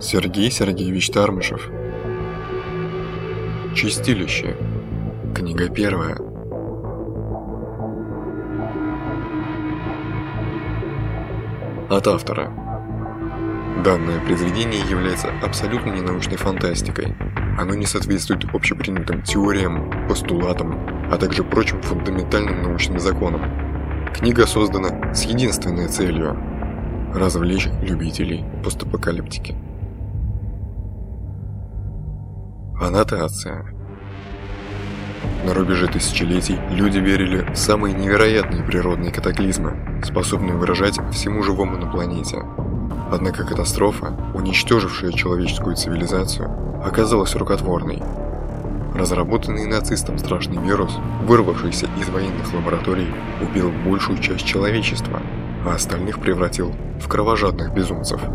Сергей Сергеевич Тармышев. Чистилище. Книга первая. От автора. Данное произведение является абсолютно ненаучной фантастикой. Оно не соответствует общепринятым теориям, постулатам, а также прочим фундаментальным научным законам. Книга создана с единственной целью – развлечь любителей постапокалиптики. Аннотация. На рубеже тысячелетий люди верили в самые невероятные природные катаклизмы, способные выражать всему живому на планете. Однако катастрофа, уничтожившая человеческую цивилизацию, оказалась рукотворной. Разработанный нацистом страшный вирус, вырвавшийся из военных лабораторий, убил большую часть человечества, а остальных превратил в кровожадных безумцев –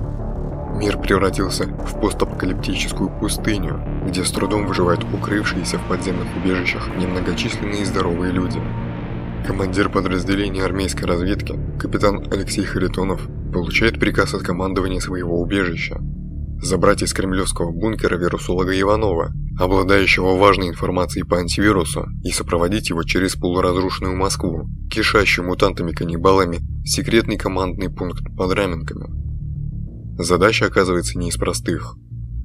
Мир превратился в постапокалиптическую пустыню, где с трудом выживают укрывшиеся в подземных убежищах немногочисленные здоровые люди. Командир подразделения армейской разведки, капитан Алексей Харитонов, получает приказ от командования своего убежища забрать из кремлевского бункера вирусолога Иванова, обладающего важной информацией по антивирусу, и сопроводить его через полуразрушенную Москву, кишащую мутантами-каннибалами, секретный командный пункт под Раменками. Задача оказывается не из простых.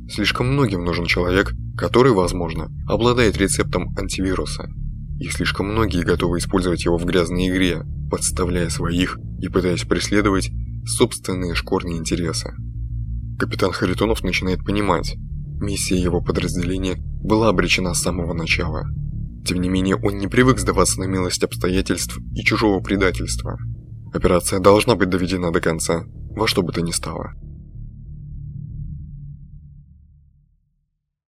Слишком многим нужен человек, который, возможно, обладает рецептом антивируса. И слишком многие готовы использовать его в грязной игре, подставляя своих и пытаясь преследовать собственные шкурные интересы. Капитан Харитонов начинает понимать, миссия его подразделения была обречена с самого начала. Тем не менее, он не привык сдаваться на милость обстоятельств и чужого предательства. Операция должна быть доведена до конца, во что бы то ни стало.